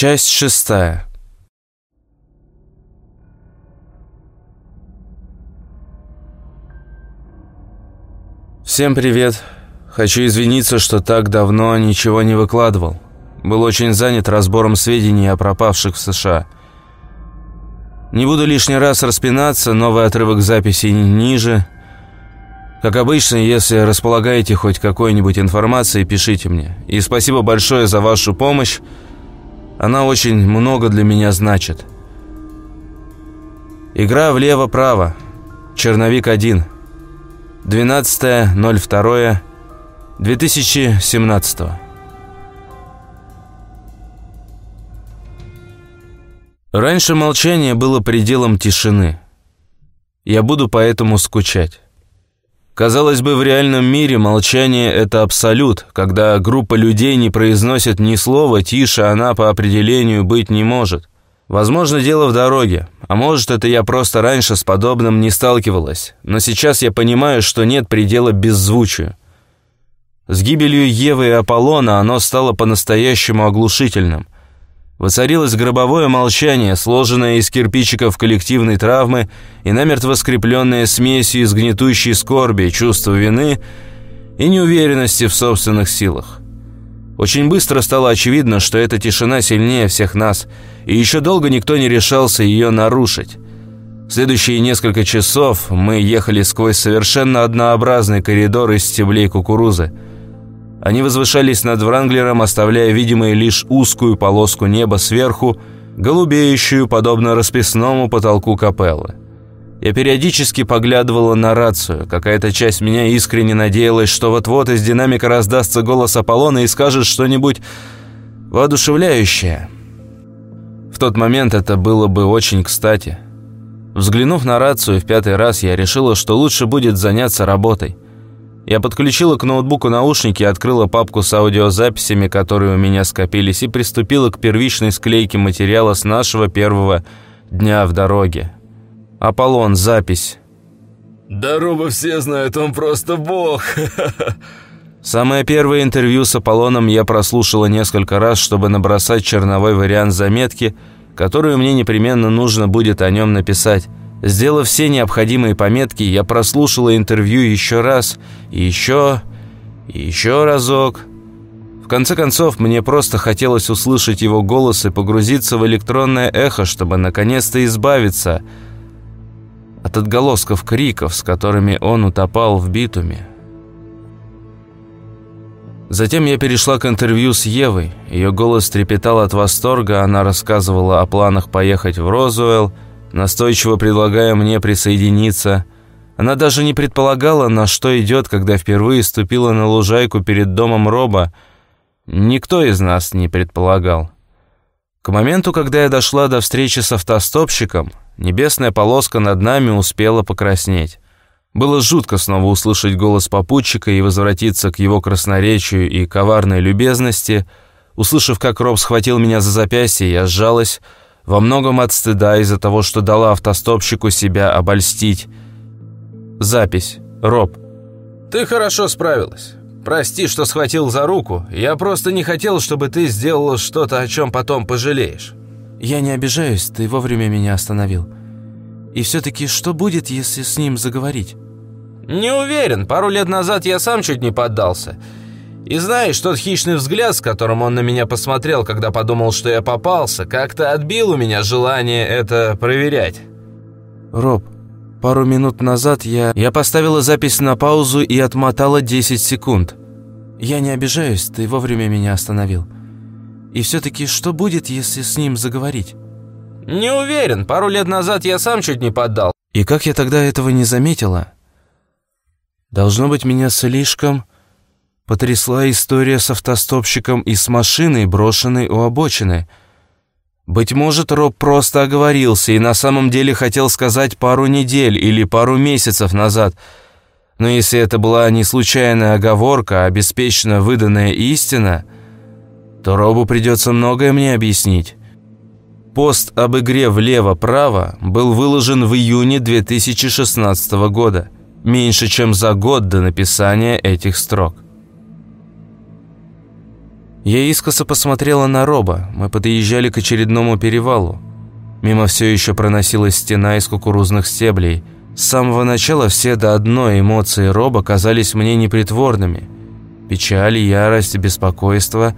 Часть шестая. Всем привет. Хочу извиниться, что так давно ничего не выкладывал. Был очень занят разбором сведений о пропавших в США. Не буду лишний раз распинаться, новый отрывок записи ниже. Как обычно, если располагаете хоть какой-нибудь информацией, пишите мне. И спасибо большое за вашу помощь. Она очень много для меня значит. Игра влево-право. Черновик 1. 12.02.2017 Раньше молчание было пределом тишины. Я буду поэтому скучать. Казалось бы, в реальном мире молчание – это абсолют, когда группа людей не произносит ни слова, тише она по определению быть не может. Возможно, дело в дороге, а может, это я просто раньше с подобным не сталкивалась, но сейчас я понимаю, что нет предела беззвучию. С гибелью Евы и Аполлона оно стало по-настоящему оглушительным. Воцарилось гробовое молчание, сложенное из кирпичиков коллективной травмы и намертво скрепленное смесью из гнетущей скорби, чувства вины и неуверенности в собственных силах. Очень быстро стало очевидно, что эта тишина сильнее всех нас, и еще долго никто не решался ее нарушить. В следующие несколько часов мы ехали сквозь совершенно однообразный коридор из стеблей кукурузы. Они возвышались над Вранглером, оставляя видимой лишь узкую полоску неба сверху, голубеющую, подобно расписному потолку капеллы. Я периодически поглядывала на рацию. Какая-то часть меня искренне надеялась, что вот-вот из динамика раздастся голос Аполлона и скажет что-нибудь воодушевляющее. В тот момент это было бы очень кстати. Взглянув на рацию в пятый раз, я решила, что лучше будет заняться работой. Я подключила к ноутбуку наушники, открыла папку с аудиозаписями, которые у меня скопились, и приступила к первичной склейке материала с нашего первого дня в дороге. Аполлон, запись. Здорово, все знают, он просто бог. Самое первое интервью с Аполлоном я прослушала несколько раз, чтобы набросать черновой вариант заметки, которую мне непременно нужно будет о нем написать. Сделав все необходимые пометки, я прослушала интервью еще раз, и еще, и еще разок. В конце концов, мне просто хотелось услышать его голос и погрузиться в электронное эхо, чтобы наконец-то избавиться от от отголосков криков, с которыми он утопал в битуме. Затем я перешла к интервью с Евой. Ее голос трепетал от восторга, она рассказывала о планах поехать в Розуэлл, настойчиво предлагая мне присоединиться. Она даже не предполагала, на что идет, когда впервые ступила на лужайку перед домом Роба. Никто из нас не предполагал. К моменту, когда я дошла до встречи с автостопщиком, Небесная полоска над нами успела покраснеть. Было жутко снова услышать голос попутчика и возвратиться к его красноречию и коварной любезности. Услышав, как Роб схватил меня за запястье, я сжалась, во многом от стыда из-за того, что дала автостопщику себя обольстить. Запись. Роб. «Ты хорошо справилась. Прости, что схватил за руку. Я просто не хотел, чтобы ты сделала что-то, о чем потом пожалеешь». «Я не обижаюсь, ты вовремя меня остановил. И все-таки что будет, если с ним заговорить?» «Не уверен. Пару лет назад я сам чуть не поддался. И знаешь, тот хищный взгляд, с которым он на меня посмотрел, когда подумал, что я попался, как-то отбил у меня желание это проверять». «Роб, пару минут назад я... Я поставила запись на паузу и отмотала 10 секунд. Я не обижаюсь, ты вовремя меня остановил». И все-таки что будет, если с ним заговорить? Не уверен. Пару лет назад я сам чуть не поддал. И как я тогда этого не заметила? Должно быть, меня слишком потрясла история с автостопщиком и с машиной, брошенной у обочины. Быть может, Роб просто оговорился и на самом деле хотел сказать пару недель или пару месяцев назад. Но если это была не случайная оговорка, а беспечно выданная истина — то Робу придется многое мне объяснить. Пост об игре влево-право был выложен в июне 2016 года, меньше чем за год до написания этих строк. Я искоса посмотрела на Роба. Мы подъезжали к очередному перевалу. Мимо все еще проносилась стена из кукурузных стеблей. С самого начала все до одной эмоции Роба казались мне непритворными. Печаль, ярость, беспокойство.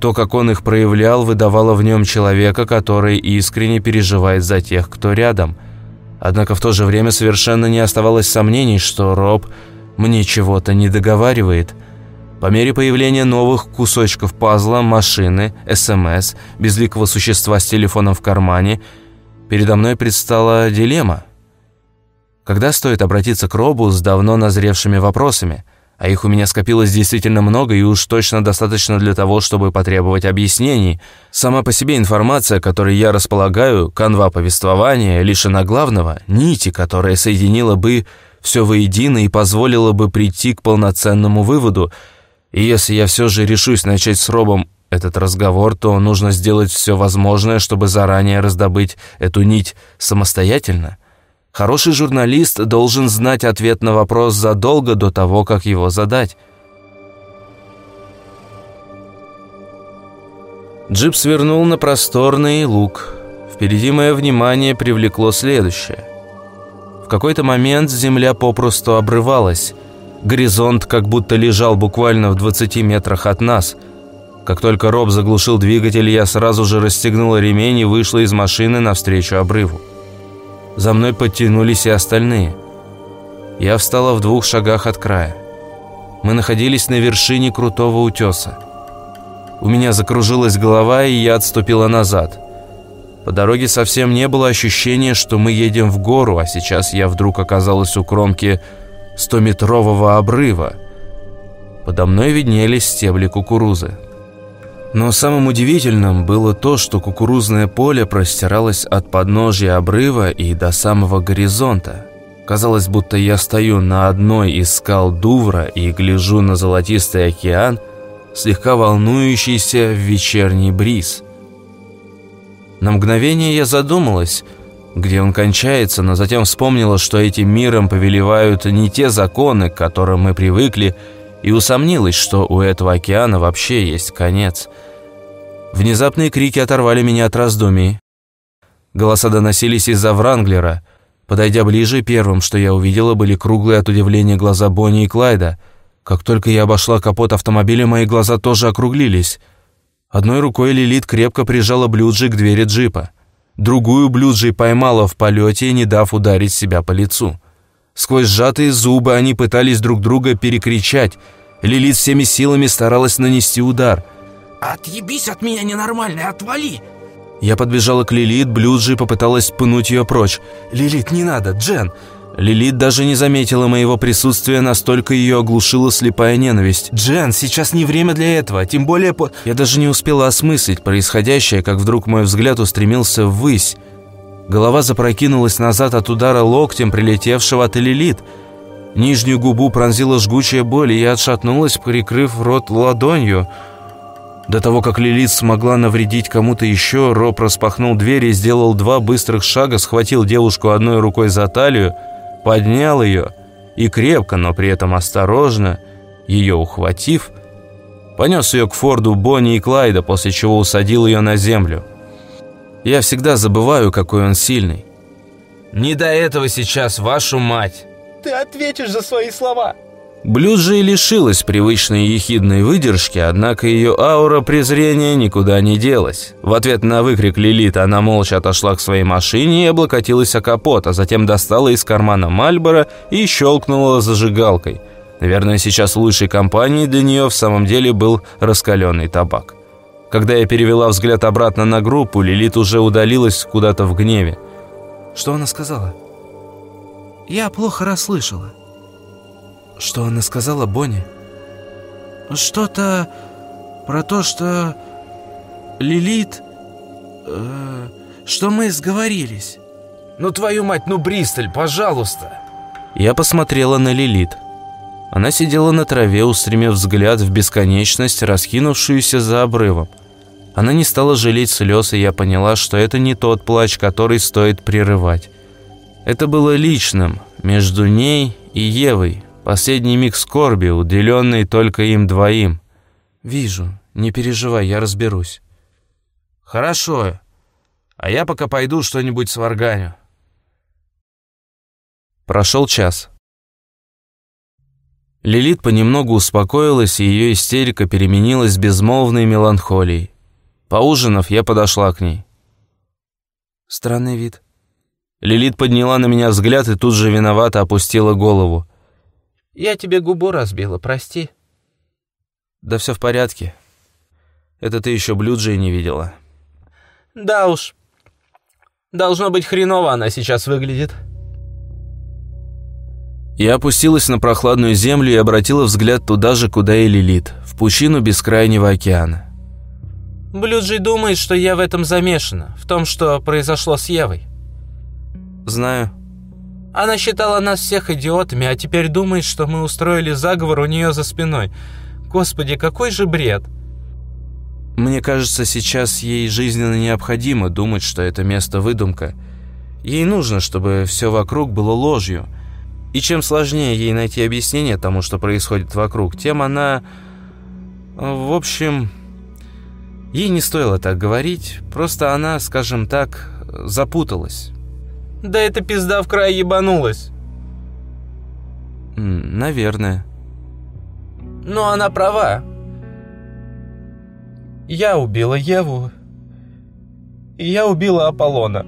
То, как он их проявлял, выдавало в нем человека, который искренне переживает за тех, кто рядом. Однако в то же время совершенно не оставалось сомнений, что Роб мне чего-то не договаривает. По мере появления новых кусочков пазла, машины, СМС, безликого существа с телефоном в кармане, передо мной предстала дилемма. Когда стоит обратиться к Робу с давно назревшими вопросами? А их у меня скопилось действительно много и уж точно достаточно для того, чтобы потребовать объяснений. Сама по себе информация, которой я располагаю, канва повествования, лишена главного, нити, которая соединила бы все воедино и позволила бы прийти к полноценному выводу. И если я все же решусь начать с Робом этот разговор, то нужно сделать все возможное, чтобы заранее раздобыть эту нить самостоятельно. Хороший журналист должен знать ответ на вопрос задолго до того, как его задать. Джип свернул на просторный луг. Впереди мое внимание привлекло следующее. В какой-то момент земля попросту обрывалась. Горизонт как будто лежал буквально в 20 метрах от нас. Как только Роб заглушил двигатель, я сразу же расстегнула ремень и вышла из машины навстречу обрыву. За мной подтянулись и остальные. Я встала в двух шагах от края. Мы находились на вершине крутого утеса. У меня закружилась голова, и я отступила назад. По дороге совсем не было ощущения, что мы едем в гору, а сейчас я вдруг оказалась у кромки стометрового обрыва. Подо мной виднелись стебли кукурузы. Но самым удивительным было то, что кукурузное поле простиралось от подножия обрыва и до самого горизонта. Казалось, будто я стою на одной из скал Дувра и гляжу на золотистый океан, слегка волнующийся в вечерний бриз. На мгновение я задумалась, где он кончается, но затем вспомнила, что этим миром повелевают не те законы, к которым мы привыкли, и усомнилась, что у этого океана вообще есть конец – Внезапные крики оторвали меня от раздумий. Голоса доносились из-за Вранглера. Подойдя ближе, первым, что я увидела, были круглые от удивления глаза Бонни и Клайда. Как только я обошла капот автомобиля, мои глаза тоже округлились. Одной рукой Лилит крепко прижала Блюджи к двери джипа. Другую Блюджи поймала в полете, не дав ударить себя по лицу. Сквозь сжатые зубы они пытались друг друга перекричать. Лилит всеми силами старалась нанести удар – «Отъебись от меня, ненормальный, отвали!» Я подбежала к Лилит, Блюджи попыталась пнуть ее прочь. «Лилит, не надо, Джен!» Лилит даже не заметила моего присутствия, настолько ее оглушила слепая ненависть. «Джен, сейчас не время для этого, тем более по...» Я даже не успела осмыслить происходящее, как вдруг мой взгляд устремился ввысь. Голова запрокинулась назад от удара локтем, прилетевшего от Лилит. Нижнюю губу пронзила жгучая боль, и я отшатнулась, прикрыв рот ладонью. До того, как Лилит смогла навредить кому-то еще, Роб распахнул дверь и сделал два быстрых шага, схватил девушку одной рукой за талию, поднял ее и крепко, но при этом осторожно, ее ухватив, понес ее к Форду Бонни и Клайда, после чего усадил ее на землю. Я всегда забываю, какой он сильный. «Не до этого сейчас, вашу мать!» «Ты ответишь за свои слова!» Блюз же и лишилась привычной ехидной выдержки, однако ее аура презрения никуда не делась. В ответ на выкрик Лилит она молча отошла к своей машине и облокотилась о капот, а затем достала из кармана Мальбора и щелкнула зажигалкой. Наверное, сейчас лучшей компанией для нее в самом деле был раскаленный табак. Когда я перевела взгляд обратно на группу, Лилит уже удалилась куда-то в гневе. «Что она сказала?» «Я плохо расслышала». Что она сказала Бонни? Что-то про то, что Лилит... Э, что мы сговорились. Ну твою мать, ну Бристоль, пожалуйста. Я посмотрела на Лилит. Она сидела на траве, устремив взгляд в бесконечность, раскинувшуюся за обрывом. Она не стала жалеть слез, и я поняла, что это не тот плач, который стоит прерывать. Это было личным, между ней и Евой, Последний миг скорби, уделенный только им двоим. «Вижу. Не переживай, я разберусь. Хорошо. А я пока пойду что-нибудь сварганю. Прошел час. Лилит понемногу успокоилась, и ее истерика переменилась безмолвной меланхолией. Поужинав, я подошла к ней. Странный вид. Лилит подняла на меня взгляд и тут же виновато опустила голову. «Я тебе губу разбила, прости». «Да все в порядке. Это ты еще Блюджи не видела». «Да уж. Должно быть хреново она сейчас выглядит». Я опустилась на прохладную землю и обратила взгляд туда же, куда и Лилит, в пучину бескрайнего океана. Блюджи думает, что я в этом замешана, в том, что произошло с Евой. Знаю. Она считала нас всех идиотами, а теперь думает, что мы устроили заговор у нее за спиной. Господи, какой же бред. Мне кажется, сейчас ей жизненно необходимо думать, что это место выдумка. Ей нужно, чтобы все вокруг было ложью. И чем сложнее ей найти объяснение тому, что происходит вокруг, тем она... В общем, ей не стоило так говорить, просто она, скажем так, запуталась. Да эта пизда в край ебанулась. Наверное. Но она права. Я убила Еву. И я убила Аполлона.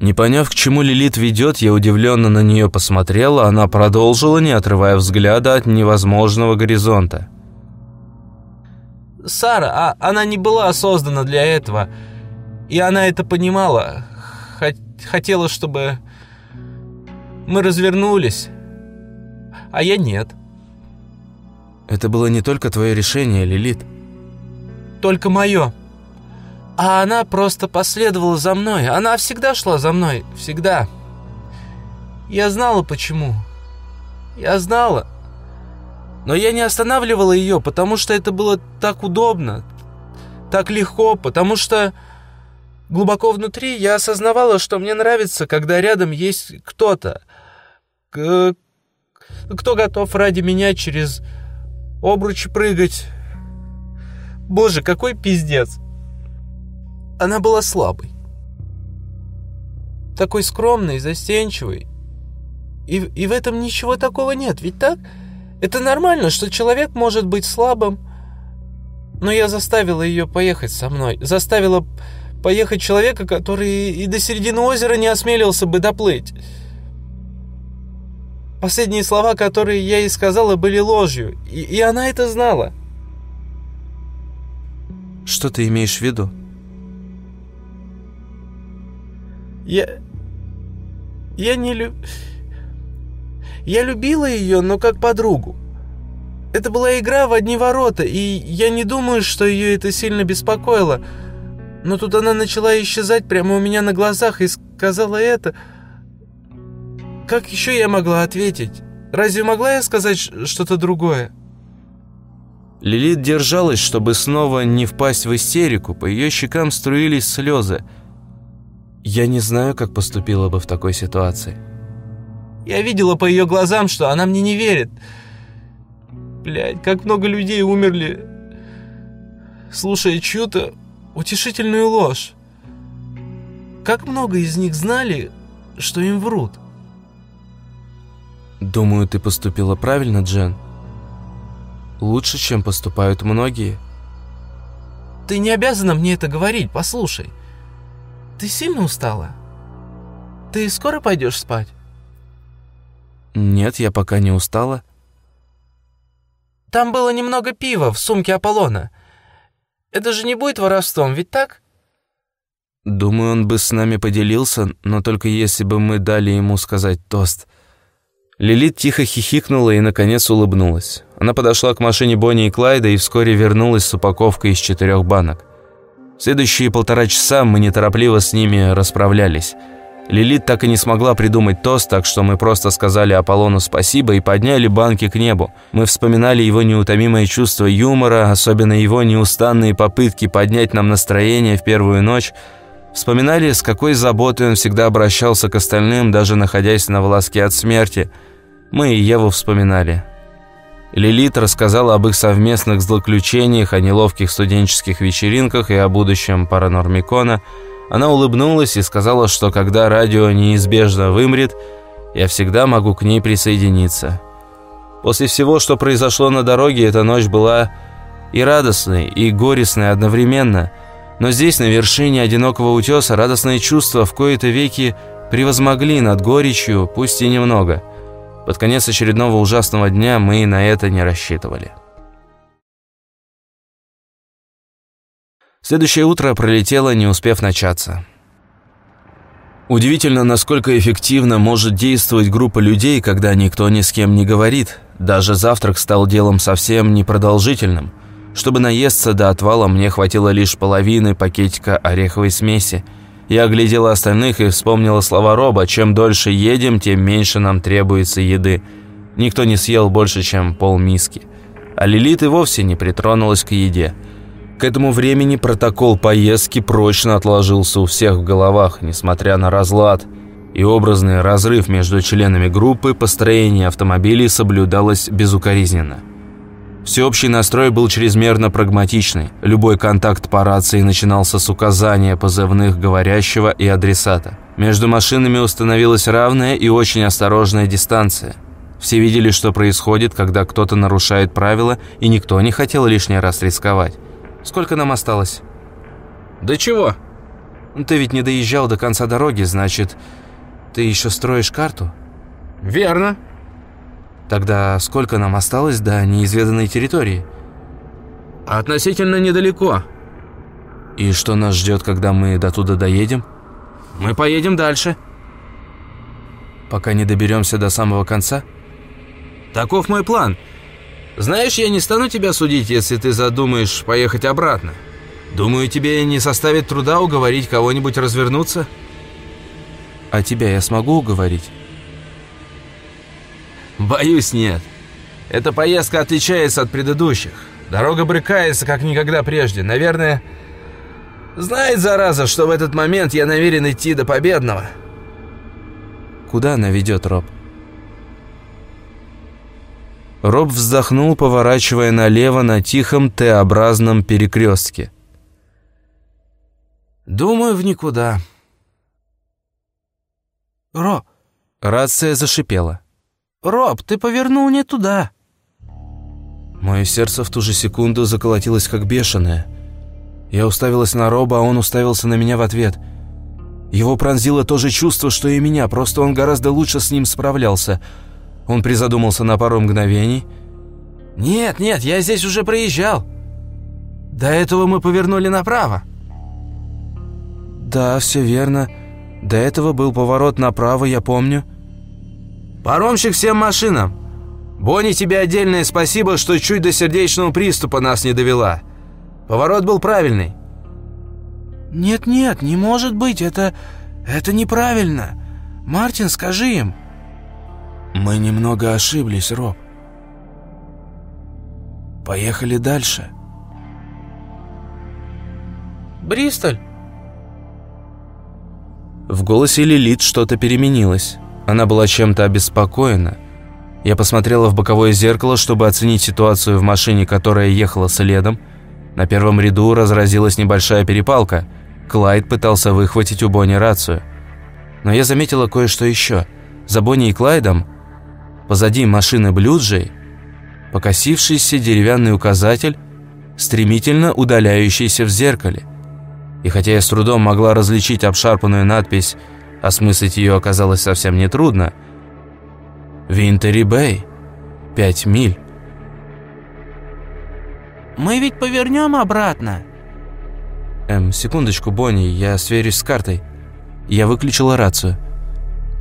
Не поняв, к чему Лилит ведет, я удивленно на нее посмотрела, она продолжила, не отрывая взгляда от невозможного горизонта. Сара, а она не была создана для этого. И она это понимала. Хотела, чтобы мы развернулись. А я нет. Это было не только твое решение, Лилит. Только мое. А она просто последовала за мной. Она всегда шла за мной. Всегда. Я знала, почему. Я знала. Но я не останавливала ее, потому что это было так удобно, так легко, потому что глубоко внутри я осознавала, что мне нравится, когда рядом есть кто-то, кто готов ради меня через обручи прыгать. Боже, какой пиздец. Она была слабой. Такой скромной, застенчивой. И, и в этом ничего такого нет, ведь так? Это нормально, что человек может быть слабым. Но я заставила ее поехать со мной. Заставила поехать человека, который и до середины озера не осмелился бы доплыть. Последние слова, которые я ей сказала, были ложью. И, и она это знала. Что ты имеешь в виду? Я... Я не люб... Я любила ее, но как подругу. Это была игра в одни ворота, и я не думаю, что ее это сильно беспокоило. Но тут она начала исчезать прямо у меня на глазах и сказала это. Как еще я могла ответить? Разве могла я сказать что-то другое? Лилит держалась, чтобы снова не впасть в истерику. По ее щекам струились слезы. Я не знаю, как поступила бы в такой ситуации. Я видела по ее глазам, что она мне не верит. Блядь, как много людей умерли, слушая чью-то утешительную ложь. Как много из них знали, что им врут. Думаю, ты поступила правильно, Джен. Лучше, чем поступают многие. Ты не обязана мне это говорить, послушай. Ты сильно устала? Ты скоро пойдешь спать? Нет, я пока не устала. Там было немного пива в сумке Аполлона. Это же не будет воровством, ведь так? Думаю, он бы с нами поделился, но только если бы мы дали ему сказать тост. Лилит тихо хихикнула и, наконец, улыбнулась. Она подошла к машине Бонни и Клайда и вскоре вернулась с упаковкой из четырех банок. Следующие полтора часа мы неторопливо с ними расправлялись. Лилит так и не смогла придумать тост, так что мы просто сказали Аполлону спасибо и подняли банки к небу. Мы вспоминали его неутомимое чувство юмора, особенно его неустанные попытки поднять нам настроение в первую ночь. Вспоминали, с какой заботой он всегда обращался к остальным, даже находясь на волоске от смерти. Мы и Еву вспоминали. Лилит рассказала об их совместных злоключениях, о неловких студенческих вечеринках и о будущем Паранормикона. Она улыбнулась и сказала, что когда радио неизбежно вымрет, я всегда могу к ней присоединиться. После всего, что произошло на дороге, эта ночь была и радостной, и горестной одновременно. Но здесь, на вершине одинокого утеса, радостные чувства в кои-то веки превозмогли над горечью, пусть и немного – под конец очередного ужасного дня мы на это не рассчитывали. Следующее утро пролетело, не успев начаться. Удивительно, насколько эффективно может действовать группа людей, когда никто ни с кем не говорит. Даже завтрак стал делом совсем непродолжительным. Чтобы наесться до отвала, мне хватило лишь половины пакетика ореховой смеси – я оглядела остальных и вспомнила слова Роба. Чем дольше едем, тем меньше нам требуется еды. Никто не съел больше, чем полмиски. А Лилит и вовсе не притронулась к еде. К этому времени протокол поездки прочно отложился у всех в головах, несмотря на разлад. И образный разрыв между членами группы построение автомобилей соблюдалось безукоризненно. Всеобщий настрой был чрезмерно прагматичный. Любой контакт по рации начинался с указания позывных говорящего и адресата. Между машинами установилась равная и очень осторожная дистанция. Все видели, что происходит, когда кто-то нарушает правила, и никто не хотел лишний раз рисковать. Сколько нам осталось? Да чего? Ты ведь не доезжал до конца дороги, значит, ты еще строишь карту? Верно. Тогда сколько нам осталось до неизведанной территории? Относительно недалеко. И что нас ждет, когда мы до туда доедем? Мы поедем дальше. Пока не доберемся до самого конца? Таков мой план. Знаешь, я не стану тебя судить, если ты задумаешь поехать обратно. Думаю, тебе не составит труда уговорить кого-нибудь развернуться. А тебя я смогу уговорить? Боюсь, нет. Эта поездка отличается от предыдущих. Дорога брыкается, как никогда прежде. Наверное, знает зараза, что в этот момент я намерен идти до победного. Куда она ведет, Роб? Роб вздохнул, поворачивая налево на тихом Т-образном перекрестке. «Думаю, в никуда». «Ро...» Рация зашипела. «Роб, ты повернул не туда». Мое сердце в ту же секунду заколотилось как бешеное. Я уставилась на Роба, а он уставился на меня в ответ. Его пронзило то же чувство, что и меня, просто он гораздо лучше с ним справлялся. Он призадумался на пару мгновений. «Нет, нет, я здесь уже проезжал. До этого мы повернули направо». «Да, все верно. До этого был поворот направо, я помню». «Паромщик всем машинам! Бонни, тебе отдельное спасибо, что чуть до сердечного приступа нас не довела. Поворот был правильный». «Нет-нет, не может быть, это... это неправильно. Мартин, скажи им». «Мы немного ошиблись, Роб. Поехали дальше». «Бристоль?» В голосе Лилит что-то переменилось. Она была чем-то обеспокоена. Я посмотрела в боковое зеркало, чтобы оценить ситуацию в машине, которая ехала следом. На первом ряду разразилась небольшая перепалка. Клайд пытался выхватить у Бонни рацию. Но я заметила кое-что еще. За Бонни и Клайдом, позади машины Блюджей, покосившийся деревянный указатель, стремительно удаляющийся в зеркале. И хотя я с трудом могла различить обшарпанную надпись Осмыслить ее оказалось совсем нетрудно. Винтери Бэй. Пять миль. «Мы ведь повернем обратно?» «Эм, секундочку, Бонни, я сверюсь с картой». Я выключила рацию.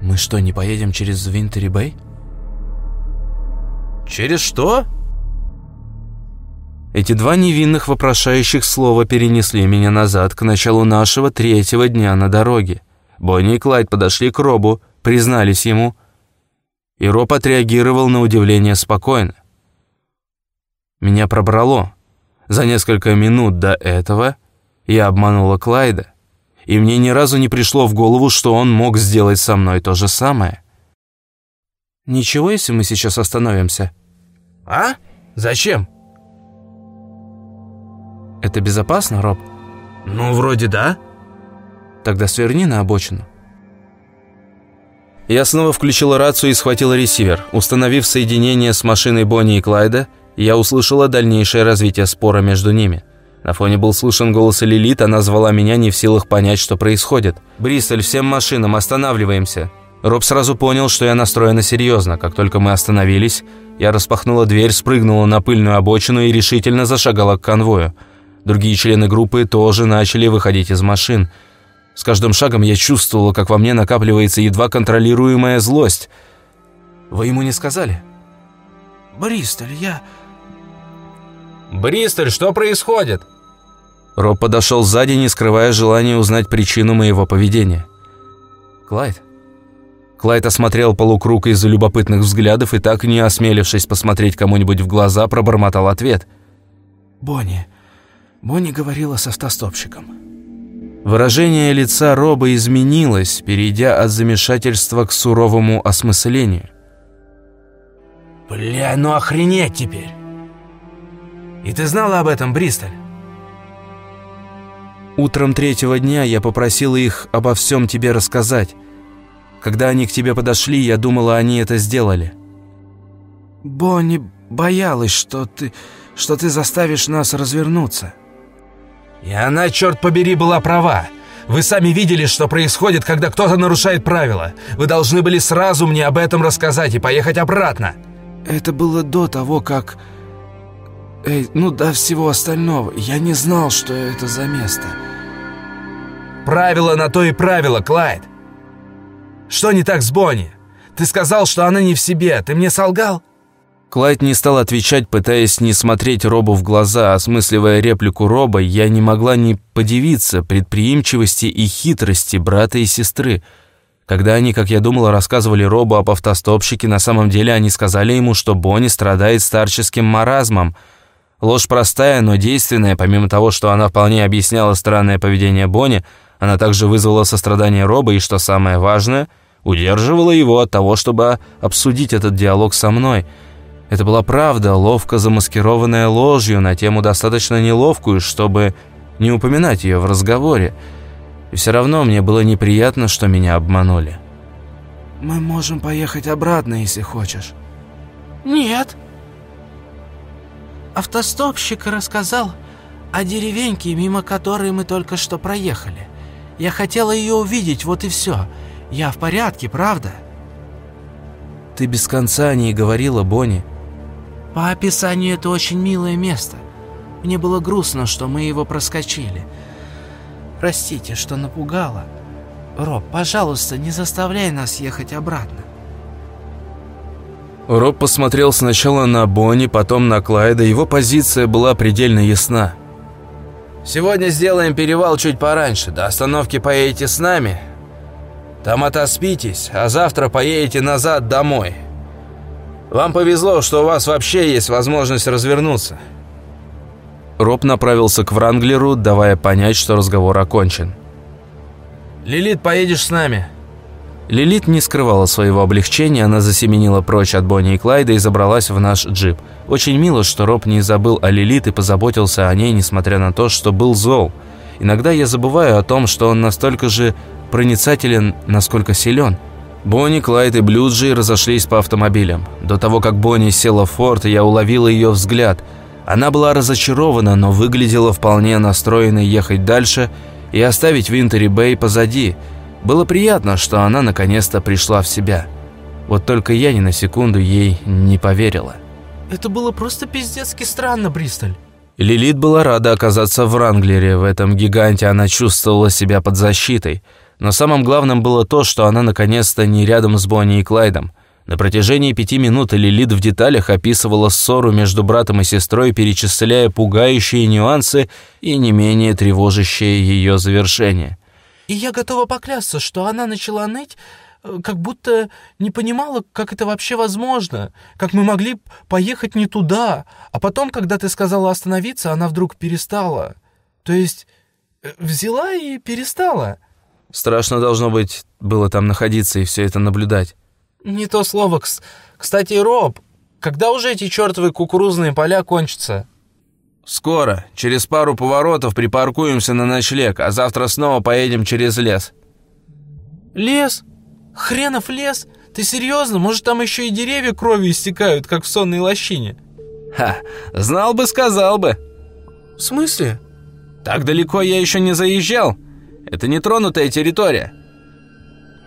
«Мы что, не поедем через Винтери Бэй?» «Через что?» Эти два невинных вопрошающих слова перенесли меня назад к началу нашего третьего дня на дороге. Бонни и Клайд подошли к Робу, признались ему, и Роб отреагировал на удивление спокойно. Меня пробрало. За несколько минут до этого я обманула Клайда, и мне ни разу не пришло в голову, что он мог сделать со мной то же самое. «Ничего, если мы сейчас остановимся?» А? Зачем? Это безопасно, Роб? Ну, вроде да. Тогда сверни на обочину. Я снова включила рацию и схватила ресивер. Установив соединение с машиной Бонни и Клайда, я услышала дальнейшее развитие спора между ними. На фоне был слышен голос Лилит, она звала меня не в силах понять, что происходит. «Бристоль, всем машинам, останавливаемся!» Роб сразу понял, что я настроена серьезно. Как только мы остановились, я распахнула дверь, спрыгнула на пыльную обочину и решительно зашагала к конвою. Другие члены группы тоже начали выходить из машин. С каждым шагом я чувствовала, как во мне накапливается едва контролируемая злость. «Вы ему не сказали?» «Бристоль, я...» «Бристоль, что происходит?» Роб подошел сзади, не скрывая желания узнать причину моего поведения. Клайд? Клайд осмотрел полукруг из-за любопытных взглядов и так, не осмелившись посмотреть кому-нибудь в глаза, пробормотал ответ. «Бонни, Бонни говорила с автостопщиком». Выражение лица Роба изменилось, перейдя от замешательства к суровому осмыслению. «Бля, ну охренеть теперь! И ты знала об этом, Бристоль?» Утром третьего дня я попросила их обо всем тебе рассказать. Когда они к тебе подошли, я думала, они это сделали. Бонни боялась, что ты, что ты заставишь нас развернуться. И она, черт побери, была права. Вы сами видели, что происходит, когда кто-то нарушает правила. Вы должны были сразу мне об этом рассказать и поехать обратно. Это было до того, как... Эй, ну, до всего остального. Я не знал, что это за место. Правило на то и правило, Клайд. Что не так с Бонни? Ты сказал, что она не в себе. Ты мне солгал? Клайд не стал отвечать, пытаясь не смотреть Робу в глаза, осмысливая реплику Роба, я не могла не подивиться предприимчивости и хитрости брата и сестры. Когда они, как я думала, рассказывали Робу об автостопщике, на самом деле они сказали ему, что Бонни страдает старческим маразмом. Ложь простая, но действенная, помимо того, что она вполне объясняла странное поведение Бонни, она также вызвала сострадание Роба и, что самое важное, удерживала его от того, чтобы обсудить этот диалог со мной – это была правда, ловко замаскированная ложью на тему достаточно неловкую, чтобы не упоминать ее в разговоре. И все равно мне было неприятно, что меня обманули. «Мы можем поехать обратно, если хочешь». «Нет». Автостопщик рассказал о деревеньке, мимо которой мы только что проехали. Я хотела ее увидеть, вот и все. Я в порядке, правда?» «Ты без конца о ней говорила, Бонни. По описанию это очень милое место. Мне было грустно, что мы его проскочили. Простите, что напугала. Роб, пожалуйста, не заставляй нас ехать обратно. Роб посмотрел сначала на Бонни, потом на Клайда. Его позиция была предельно ясна. «Сегодня сделаем перевал чуть пораньше. До остановки поедете с нами. Там отоспитесь, а завтра поедете назад домой. Вам повезло, что у вас вообще есть возможность развернуться». Роб направился к Вранглеру, давая понять, что разговор окончен. «Лилит, поедешь с нами?» Лилит не скрывала своего облегчения, она засеменила прочь от Бонни и Клайда и забралась в наш джип. Очень мило, что Роб не забыл о Лилит и позаботился о ней, несмотря на то, что был зол. Иногда я забываю о том, что он настолько же проницателен, насколько силен. Бонни, Клайд и Блюджи разошлись по автомобилям. До того, как Бонни села в форт, я уловила ее взгляд. Она была разочарована, но выглядела вполне настроенной ехать дальше и оставить Винтери Бэй позади. Было приятно, что она наконец-то пришла в себя. Вот только я ни на секунду ей не поверила. Это было просто пиздецки странно, Бристоль. Лилит была рада оказаться в Ранглере. В этом гиганте она чувствовала себя под защитой – но самым главным было то, что она наконец-то не рядом с Бонни и Клайдом. На протяжении пяти минут Лилит в деталях описывала ссору между братом и сестрой, перечисляя пугающие нюансы и не менее тревожащие ее завершение. «И я готова поклясться, что она начала ныть, э, как будто не понимала, как это вообще возможно, как мы могли поехать не туда, а потом, когда ты сказала остановиться, она вдруг перестала. То есть э, взяла и перестала». Страшно должно быть было там находиться и все это наблюдать. Не то слово. Кстати, Роб, когда уже эти чертовы кукурузные поля кончатся?» «Скоро. Через пару поворотов припаркуемся на ночлег, а завтра снова поедем через лес». «Лес? Хренов лес? Ты серьезно? Может, там еще и деревья кровью истекают, как в сонной лощине?» «Ха, знал бы, сказал бы». «В смысле?» «Так далеко я еще не заезжал. Это нетронутая территория».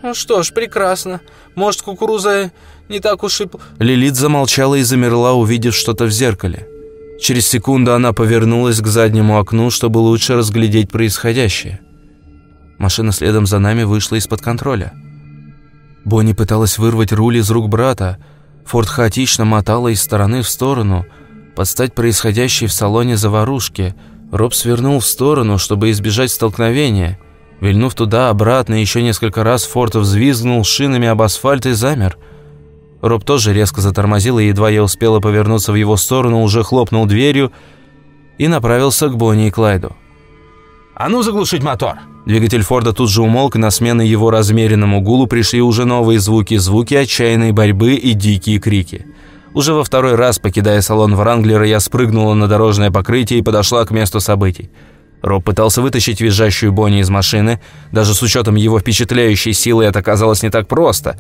«Ну что ж, прекрасно. Может, кукуруза не так уж и...» Лилит замолчала и замерла, увидев что-то в зеркале. Через секунду она повернулась к заднему окну, чтобы лучше разглядеть происходящее. Машина следом за нами вышла из-под контроля. Бонни пыталась вырвать руль из рук брата. Форд хаотично мотала из стороны в сторону, подстать происходящей в салоне заварушки. Роб свернул в сторону, чтобы избежать столкновения. Вильнув туда-обратно еще несколько раз, Форд взвизгнул шинами об асфальт и замер. Роб тоже резко затормозил, и едва я успела повернуться в его сторону, уже хлопнул дверью и направился к Бонни и Клайду. «А ну заглушить мотор!» Двигатель Форда тут же умолк, и на смену его размеренному гулу пришли уже новые звуки, звуки отчаянной борьбы и дикие крики. Уже во второй раз, покидая салон Вранглера, я спрыгнула на дорожное покрытие и подошла к месту событий. Роб пытался вытащить визжащую Бонни из машины. Даже с учетом его впечатляющей силы это оказалось не так просто.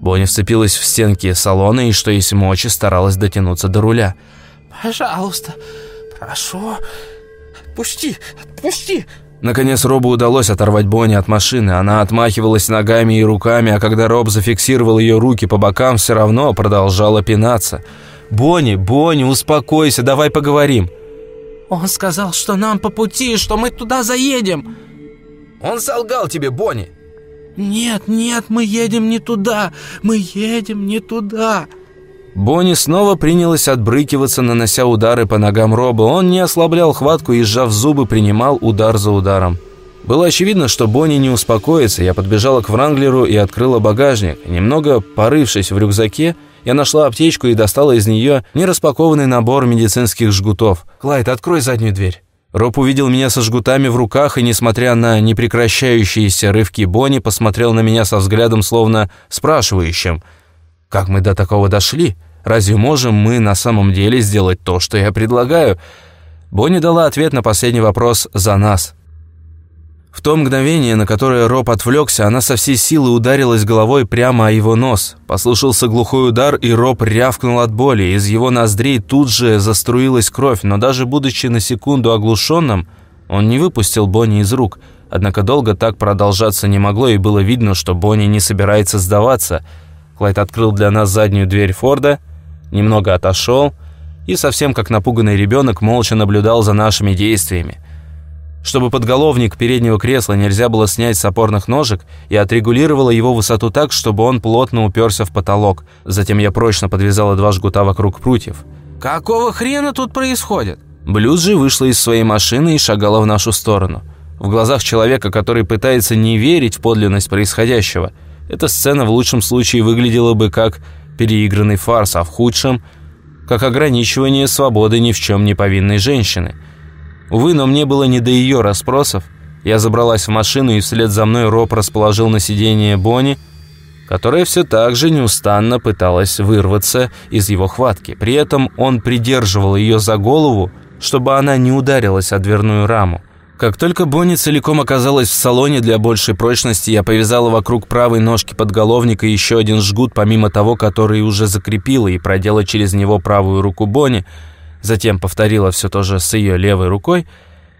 Бонни вцепилась в стенки салона и, что есть мочи, старалась дотянуться до руля. «Пожалуйста, прошу, отпусти, отпусти!» Наконец Робу удалось оторвать Бонни от машины. Она отмахивалась ногами и руками, а когда Роб зафиксировал ее руки по бокам, все равно продолжала пинаться. «Бонни, Бонни, успокойся, давай поговорим!» «Он сказал, что нам по пути, что мы туда заедем!» «Он солгал тебе, Бонни!» «Нет, нет, мы едем не туда! Мы едем не туда!» Бонни снова принялась отбрыкиваться, нанося удары по ногам Роба. Он не ослаблял хватку и, сжав зубы, принимал удар за ударом. Было очевидно, что Бонни не успокоится. Я подбежала к Вранглеру и открыла багажник. Немного порывшись в рюкзаке, я нашла аптечку и достала из нее нераспакованный набор медицинских жгутов. «Клайд, открой заднюю дверь». Роб увидел меня со жгутами в руках и, несмотря на непрекращающиеся рывки Бонни, посмотрел на меня со взглядом, словно спрашивающим – как мы до такого дошли? Разве можем мы на самом деле сделать то, что я предлагаю? Бонни дала ответ на последний вопрос за нас. В то мгновение, на которое Роб отвлекся, она со всей силы ударилась головой прямо о его нос. Послышался глухой удар, и Роб рявкнул от боли. Из его ноздрей тут же заструилась кровь, но даже будучи на секунду оглушенным, он не выпустил Бонни из рук. Однако долго так продолжаться не могло, и было видно, что Бонни не собирается сдаваться – Клайд открыл для нас заднюю дверь Форда, немного отошел и, совсем как напуганный ребенок, молча наблюдал за нашими действиями. Чтобы подголовник переднего кресла нельзя было снять с опорных ножек, я отрегулировала его высоту так, чтобы он плотно уперся в потолок. Затем я прочно подвязала два жгута вокруг прутьев. «Какого хрена тут происходит?» Блюз вышла из своей машины и шагала в нашу сторону. В глазах человека, который пытается не верить в подлинность происходящего – эта сцена в лучшем случае выглядела бы как переигранный фарс, а в худшем – как ограничивание свободы ни в чем не повинной женщины. Увы, но мне было не до ее расспросов. Я забралась в машину, и вслед за мной Роб расположил на сиденье Бонни, которая все так же неустанно пыталась вырваться из его хватки. При этом он придерживал ее за голову, чтобы она не ударилась о дверную раму. Как только Бонни целиком оказалась в салоне для большей прочности, я повязала вокруг правой ножки подголовника еще один жгут, помимо того, который уже закрепила, и продела через него правую руку Бонни, затем повторила все то же с ее левой рукой.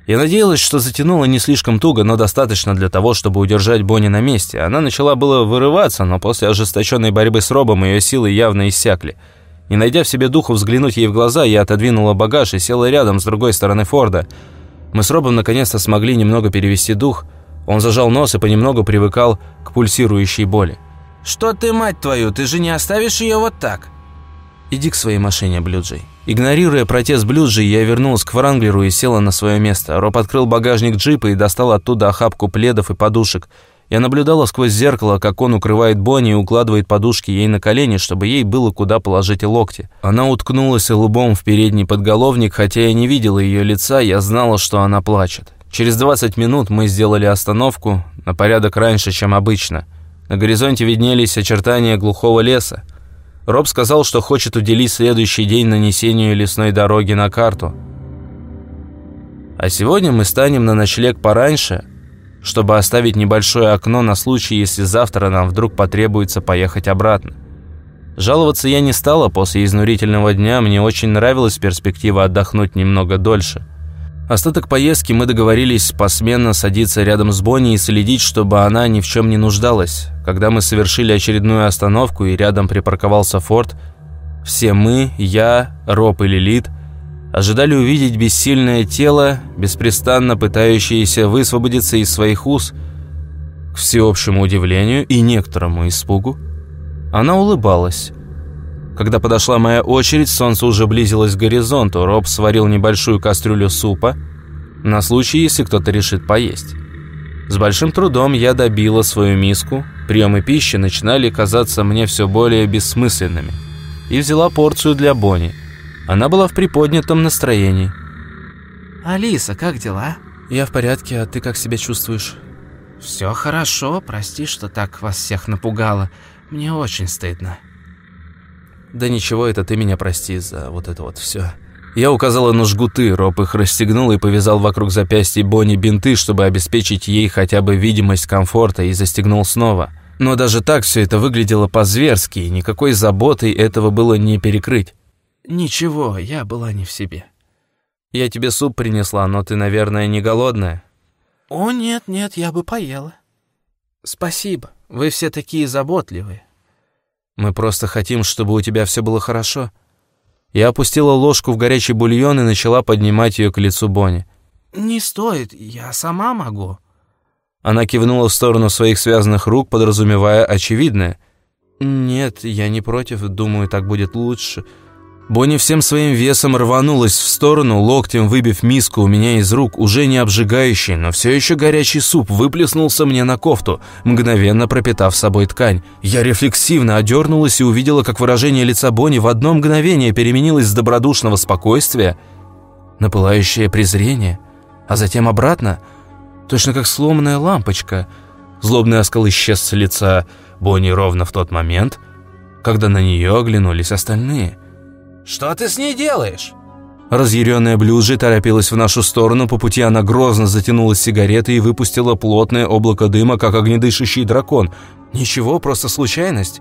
Я надеялась, что затянула не слишком туго, но достаточно для того, чтобы удержать Бонни на месте. Она начала было вырываться, но после ожесточенной борьбы с Робом ее силы явно иссякли. Не найдя в себе духу взглянуть ей в глаза, я отодвинула багаж и села рядом с другой стороны Форда – мы с Робом наконец-то смогли немного перевести дух. Он зажал нос и понемногу привыкал к пульсирующей боли. «Что ты, мать твою, ты же не оставишь ее вот так?» «Иди к своей машине, Блюджей». Игнорируя протест Блюджей, я вернулась к Вранглеру и села на свое место. Роб открыл багажник джипа и достал оттуда охапку пледов и подушек – я наблюдала сквозь зеркало, как он укрывает Бонни и укладывает подушки ей на колени, чтобы ей было куда положить и локти. Она уткнулась лбом в передний подголовник, хотя я не видела ее лица, я знала, что она плачет. Через 20 минут мы сделали остановку, на порядок раньше, чем обычно. На горизонте виднелись очертания глухого леса. Роб сказал, что хочет уделить следующий день нанесению лесной дороги на карту. А сегодня мы станем на ночлег пораньше, чтобы оставить небольшое окно на случай, если завтра нам вдруг потребуется поехать обратно. Жаловаться я не стала, после изнурительного дня мне очень нравилась перспектива отдохнуть немного дольше. Остаток поездки мы договорились посменно садиться рядом с Бонни и следить, чтобы она ни в чем не нуждалась. Когда мы совершили очередную остановку и рядом припарковался Форд, все мы, я, Роб и Лилит, ожидали увидеть бессильное тело, беспрестанно пытающееся высвободиться из своих уз. К всеобщему удивлению и некоторому испугу, она улыбалась. Когда подошла моя очередь, солнце уже близилось к горизонту. Роб сварил небольшую кастрюлю супа на случай, если кто-то решит поесть. С большим трудом я добила свою миску, приемы пищи начинали казаться мне все более бессмысленными, и взяла порцию для Бонни. Она была в приподнятом настроении. «Алиса, как дела?» Я в порядке, а ты как себя чувствуешь? «Все хорошо, прости, что так вас всех напугало. Мне очень стыдно». «Да ничего, это ты меня прости за вот это вот все. Я указала на жгуты, Роб их расстегнул и повязал вокруг запястья Бонни бинты, чтобы обеспечить ей хотя бы видимость комфорта, и застегнул снова. Но даже так все это выглядело по-зверски, и никакой заботой этого было не перекрыть. «Ничего, я была не в себе». «Я тебе суп принесла, но ты, наверное, не голодная?» «О, нет, нет, я бы поела». «Спасибо, вы все такие заботливые». Мы просто хотим, чтобы у тебя все было хорошо». Я опустила ложку в горячий бульон и начала поднимать ее к лицу Бонни. «Не стоит, я сама могу». Она кивнула в сторону своих связанных рук, подразумевая очевидное. «Нет, я не против, думаю, так будет лучше. Бонни всем своим весом рванулась в сторону, локтем выбив миску у меня из рук, уже не обжигающий, но все еще горячий суп выплеснулся мне на кофту, мгновенно пропитав собой ткань. Я рефлексивно одернулась и увидела, как выражение лица Бонни в одно мгновение переменилось с добродушного спокойствия на пылающее презрение, а затем обратно, точно как сломанная лампочка. Злобный оскал исчез с лица Бонни ровно в тот момент, когда на нее оглянулись остальные – «Что ты с ней делаешь?» Разъяренная Блюджи торопилась в нашу сторону, по пути она грозно затянула сигареты и выпустила плотное облако дыма, как огнедышащий дракон. Ничего, просто случайность.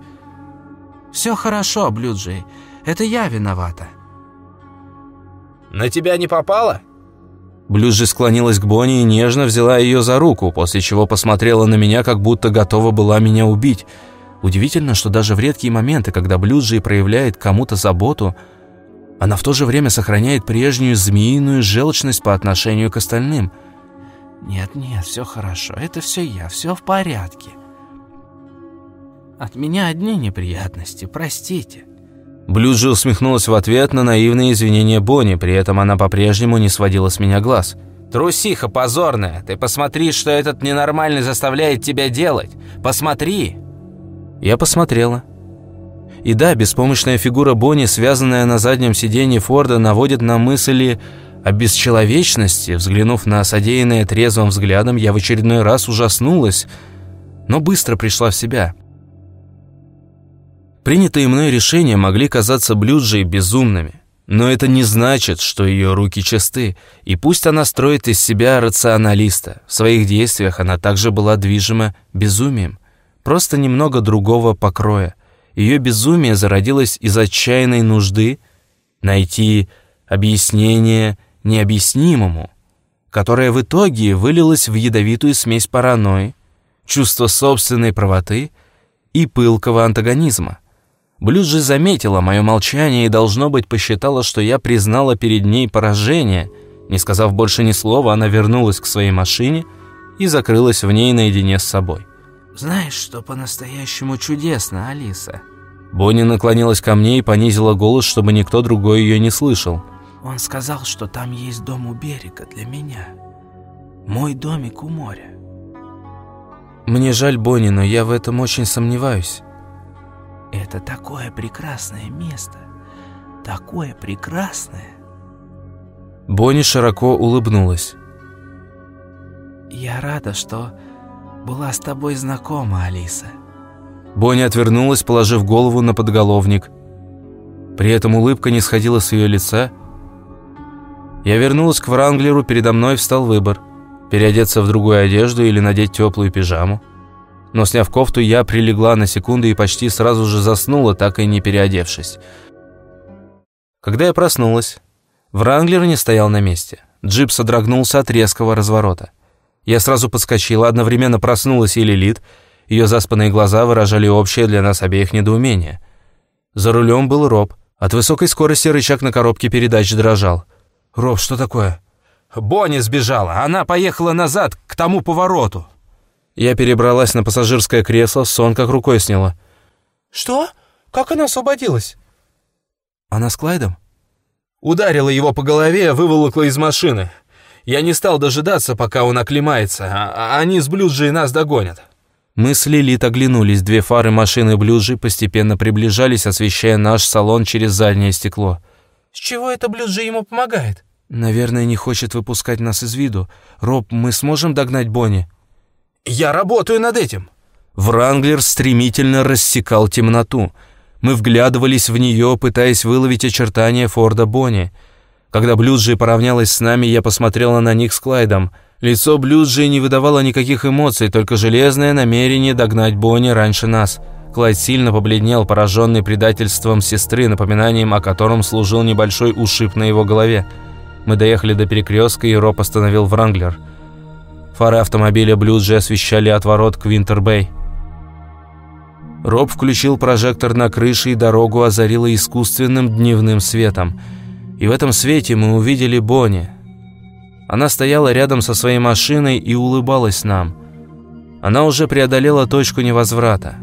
«Все хорошо, Блюджи, это я виновата». «На тебя не попало?» Блюджи склонилась к Бонни и нежно взяла ее за руку, после чего посмотрела на меня, как будто готова была меня убить – Удивительно, что даже в редкие моменты, когда Блюджи проявляет кому-то заботу, она в то же время сохраняет прежнюю змеиную желчность по отношению к остальным. «Нет, нет, все хорошо, это все я, все в порядке. От меня одни неприятности, простите». Блюджи усмехнулась в ответ на наивные извинения Бонни, при этом она по-прежнему не сводила с меня глаз. «Трусиха позорная, ты посмотри, что этот ненормальный заставляет тебя делать. Посмотри!» Я посмотрела. И да, беспомощная фигура Бонни, связанная на заднем сиденье Форда, наводит на мысли о бесчеловечности. Взглянув на содеянное трезвым взглядом, я в очередной раз ужаснулась, но быстро пришла в себя. Принятые мной решения могли казаться Блюджей безумными. Но это не значит, что ее руки чисты, и пусть она строит из себя рационалиста. В своих действиях она также была движима безумием просто немного другого покроя. Ее безумие зародилось из отчаянной нужды найти объяснение необъяснимому, которое в итоге вылилось в ядовитую смесь паранойи, чувства собственной правоты и пылкого антагонизма. Блюз же заметила мое молчание и, должно быть, посчитала, что я признала перед ней поражение. Не сказав больше ни слова, она вернулась к своей машине и закрылась в ней наедине с собой. Знаешь, что по-настоящему чудесно, Алиса?» Бонни наклонилась ко мне и понизила голос, чтобы никто другой ее не слышал. «Он сказал, что там есть дом у берега для меня. Мой домик у моря». «Мне жаль, Бонни, но я в этом очень сомневаюсь». «Это такое прекрасное место. Такое прекрасное». Бонни широко улыбнулась. «Я рада, что была с тобой знакома, Алиса». Бонни отвернулась, положив голову на подголовник При этом улыбка не сходила с ее лица. Я вернулась к Вранглеру, передо мной встал выбор – переодеться в другую одежду или надеть теплую пижаму. Но сняв кофту, я прилегла на секунду и почти сразу же заснула, так и не переодевшись. Когда я проснулась, Вранглер не стоял на месте. Джип содрогнулся от резкого разворота. Я сразу подскочила, одновременно проснулась и Лилит. Ее заспанные глаза выражали общее для нас обеих недоумение. За рулем был Роб. От высокой скорости рычаг на коробке передач дрожал. «Роб, что такое?» «Бонни сбежала. Она поехала назад, к тому повороту». Я перебралась на пассажирское кресло, сон как рукой сняла. «Что? Как она освободилась?» «Она с Клайдом?» Ударила его по голове, выволокла из машины. Я не стал дожидаться, пока он оклемается, а, а они с Блюджей нас догонят. Мы с Лилит оглянулись, две фары машины Блюджи постепенно приближались, освещая наш салон через заднее стекло. «С чего это Блюджи ему помогает?» «Наверное, не хочет выпускать нас из виду. Роб, мы сможем догнать Бонни?» «Я работаю над этим». Вранглер стремительно рассекал темноту. Мы вглядывались в нее, пытаясь выловить очертания Форда Бонни. Когда Блюджи поравнялась с нами, я посмотрела на них с Клайдом. Лицо Блюджи не выдавало никаких эмоций, только железное намерение догнать Бонни раньше нас. Клайд сильно побледнел, пораженный предательством сестры, напоминанием о котором служил небольшой ушиб на его голове. Мы доехали до перекрестка, и Роб остановил Вранглер. Фары автомобиля Блюджи освещали отворот к Винтербэй. Роб включил прожектор на крыше, и дорогу озарило искусственным дневным светом. И в этом свете мы увидели Бонни. Она стояла рядом со своей машиной и улыбалась нам. Она уже преодолела точку невозврата.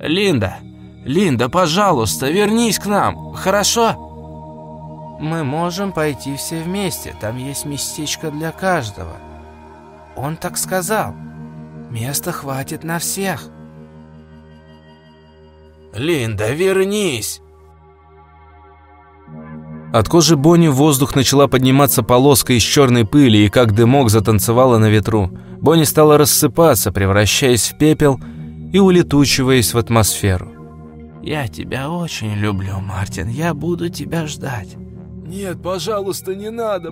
«Линда, Линда, пожалуйста, вернись к нам, хорошо?» «Мы можем пойти все вместе, там есть местечко для каждого». «Он так сказал. Места хватит на всех». «Линда, вернись!» От кожи Бонни в воздух начала подниматься полоска из черной пыли и как дымок затанцевала на ветру. Бонни стала рассыпаться, превращаясь в пепел и улетучиваясь в атмосферу. «Я тебя очень люблю, Мартин. Я буду тебя ждать». «Нет, пожалуйста, не надо».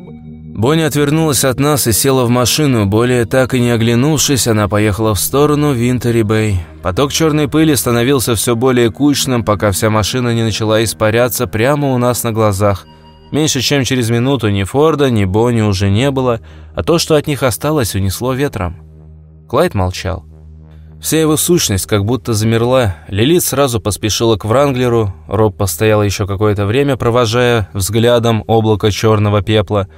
Бонни отвернулась от нас и села в машину. Более так и не оглянувшись, она поехала в сторону Винтери-Бэй. Поток черной пыли становился все более кучным, пока вся машина не начала испаряться прямо у нас на глазах. Меньше чем через минуту ни Форда, ни Бонни уже не было, а то, что от них осталось, унесло ветром. Клайд молчал. Вся его сущность как будто замерла. Лилит сразу поспешила к Вранглеру. Роб постоял еще какое-то время, провожая взглядом облако черного пепла,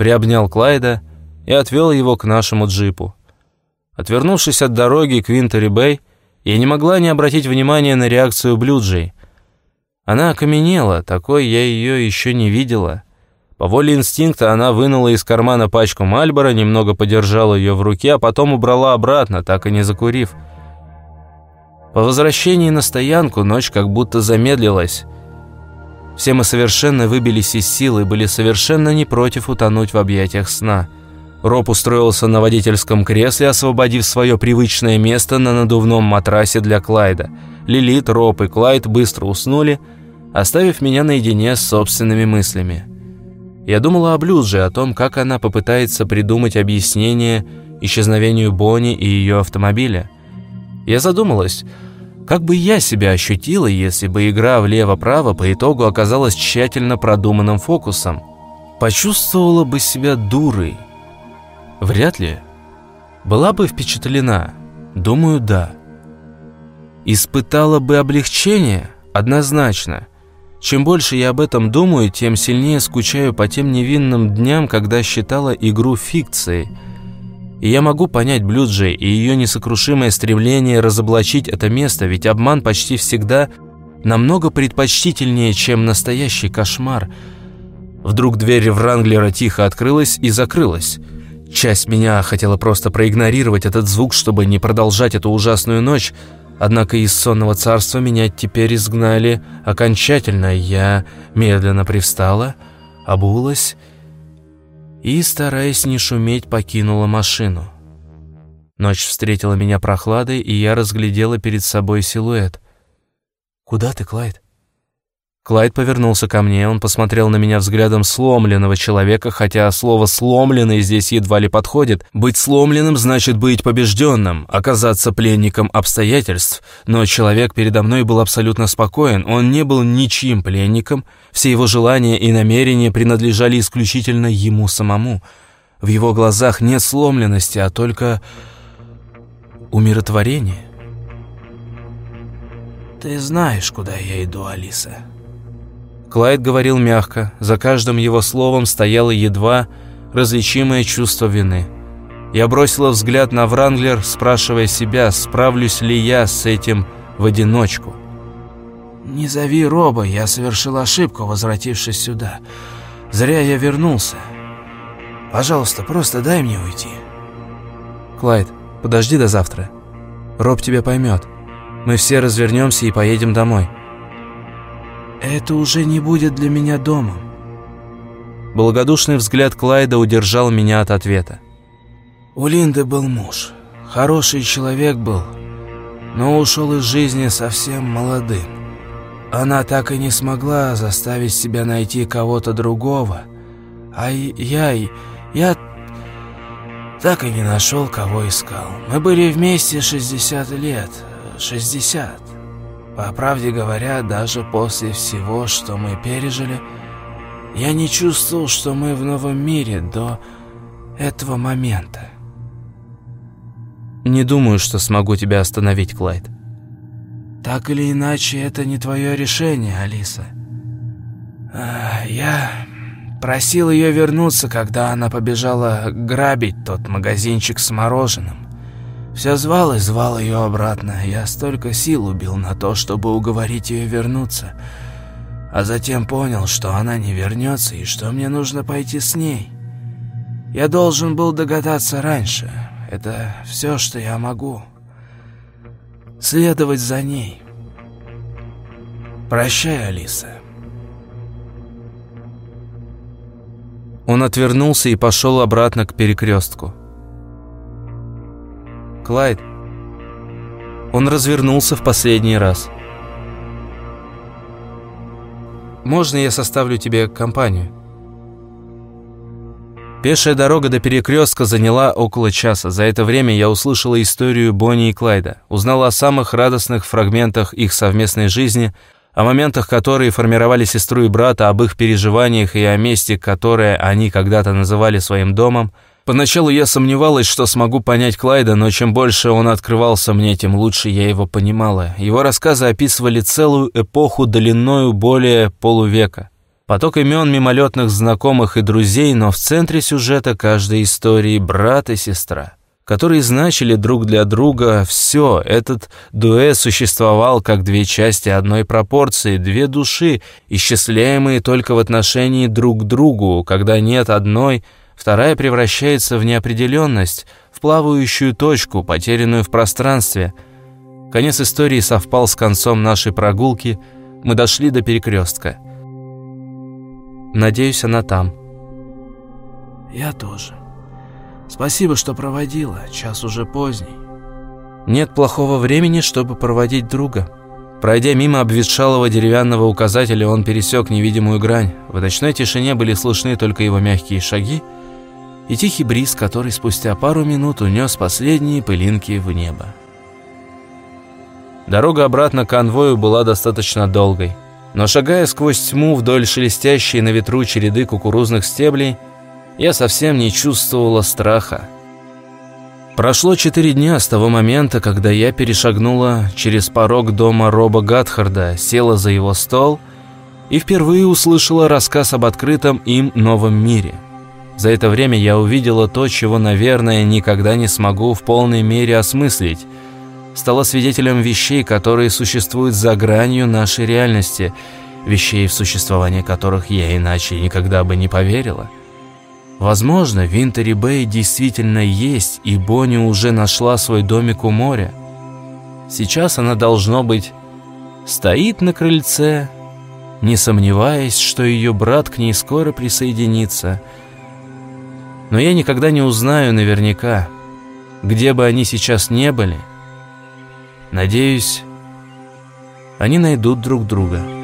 приобнял Клайда и отвел его к нашему джипу. Отвернувшись от дороги к Винтери-Бэй, я не могла не обратить внимания на реакцию Блюджей. Она окаменела, такой я ее еще не видела. По воле инстинкта она вынула из кармана пачку Мальбора, немного подержала ее в руке, а потом убрала обратно, так и не закурив. По возвращении на стоянку ночь как будто замедлилась. Все мы совершенно выбились из сил и были совершенно не против утонуть в объятиях сна. Роб устроился на водительском кресле, освободив свое привычное место на надувном матрасе для Клайда. Лилит, Роб и Клайд быстро уснули, оставив меня наедине с собственными мыслями. Я думала о Блюдже, о том, как она попытается придумать объяснение исчезновению Бонни и ее автомобиля. Я задумалась, как бы я себя ощутила, если бы игра влево-право по итогу оказалась тщательно продуманным фокусом. Почувствовала бы себя дурой. Вряд ли. Была бы впечатлена? Думаю, да. Испытала бы облегчение? Однозначно. Чем больше я об этом думаю, тем сильнее скучаю по тем невинным дням, когда считала игру фикцией. И я могу понять Блюджей и ее несокрушимое стремление разоблачить это место, ведь обман почти всегда намного предпочтительнее, чем настоящий кошмар. Вдруг дверь Вранглера тихо открылась и закрылась. Часть меня хотела просто проигнорировать этот звук, чтобы не продолжать эту ужасную ночь, Однако из сонного царства меня теперь изгнали окончательно. Я медленно привстала, обулась и, стараясь не шуметь, покинула машину. Ночь встретила меня прохладой, и я разглядела перед собой силуэт. «Куда ты, Клайд?» Клайд повернулся ко мне, он посмотрел на меня взглядом сломленного человека, хотя слово «сломленный» здесь едва ли подходит. Быть сломленным значит быть побежденным, оказаться пленником обстоятельств. Но человек передо мной был абсолютно спокоен, он не был ничьим пленником, все его желания и намерения принадлежали исключительно ему самому. В его глазах нет сломленности, а только умиротворение. «Ты знаешь, куда я иду, Алиса?» Клайд говорил мягко, за каждым его словом стояло едва различимое чувство вины. Я бросила взгляд на Вранглер, спрашивая себя, справлюсь ли я с этим в одиночку. «Не зови Роба, я совершил ошибку, возвратившись сюда. Зря я вернулся. Пожалуйста, просто дай мне уйти». «Клайд, подожди до завтра. Роб тебя поймет. Мы все развернемся и поедем домой». Это уже не будет для меня домом. Благодушный взгляд Клайда удержал меня от ответа. У Линды был муж. Хороший человек был, но ушел из жизни совсем молодым. Она так и не смогла заставить себя найти кого-то другого. А я... я так и не нашел, кого искал. Мы были вместе 60 лет. 60. По правде говоря, даже после всего, что мы пережили, я не чувствовал, что мы в новом мире до этого момента. Не думаю, что смогу тебя остановить, Клайд. Так или иначе, это не твое решение, Алиса. А, я просил ее вернуться, когда она побежала грабить тот магазинчик с мороженым. Все звал и звал ее обратно. Я столько сил убил на то, чтобы уговорить ее вернуться. А затем понял, что она не вернется и что мне нужно пойти с ней. Я должен был догадаться раньше. Это все, что я могу. Следовать за ней. Прощай, Алиса. Он отвернулся и пошел обратно к перекрестку. Клайд. Он развернулся в последний раз. «Можно я составлю тебе компанию?» Пешая дорога до перекрестка заняла около часа. За это время я услышала историю Бонни и Клайда, узнала о самых радостных фрагментах их совместной жизни, о моментах, которые формировали сестру и брата, об их переживаниях и о месте, которое они когда-то называли своим домом – Поначалу я сомневалась, что смогу понять Клайда, но чем больше он открывался мне, тем лучше я его понимала. Его рассказы описывали целую эпоху длиною более полувека. Поток имен мимолетных знакомых и друзей, но в центре сюжета каждой истории брат и сестра, которые значили друг для друга все. Этот дуэт существовал как две части одной пропорции, две души, исчисляемые только в отношении друг к другу, когда нет одной – Вторая превращается в неопределенность, в плавающую точку, потерянную в пространстве. Конец истории совпал с концом нашей прогулки. Мы дошли до перекрестка. Надеюсь, она там. Я тоже. Спасибо, что проводила. Час уже поздний. Нет плохого времени, чтобы проводить друга. Пройдя мимо обветшалого деревянного указателя, он пересек невидимую грань. В ночной тишине были слышны только его мягкие шаги, и тихий бриз, который спустя пару минут унес последние пылинки в небо. Дорога обратно к конвою была достаточно долгой, но шагая сквозь тьму вдоль шелестящей на ветру череды кукурузных стеблей, я совсем не чувствовала страха. Прошло четыре дня с того момента, когда я перешагнула через порог дома Роба Гатхарда, села за его стол и впервые услышала рассказ об открытом им новом мире – за это время я увидела то, чего, наверное, никогда не смогу в полной мере осмыслить. Стала свидетелем вещей, которые существуют за гранью нашей реальности, вещей, в существование которых я иначе никогда бы не поверила. Возможно, Винтери Бэй действительно есть, и Бонни уже нашла свой домик у моря. Сейчас она, должно быть, стоит на крыльце, не сомневаясь, что ее брат к ней скоро присоединится – но я никогда не узнаю наверняка, где бы они сейчас не были. Надеюсь, они найдут друг друга.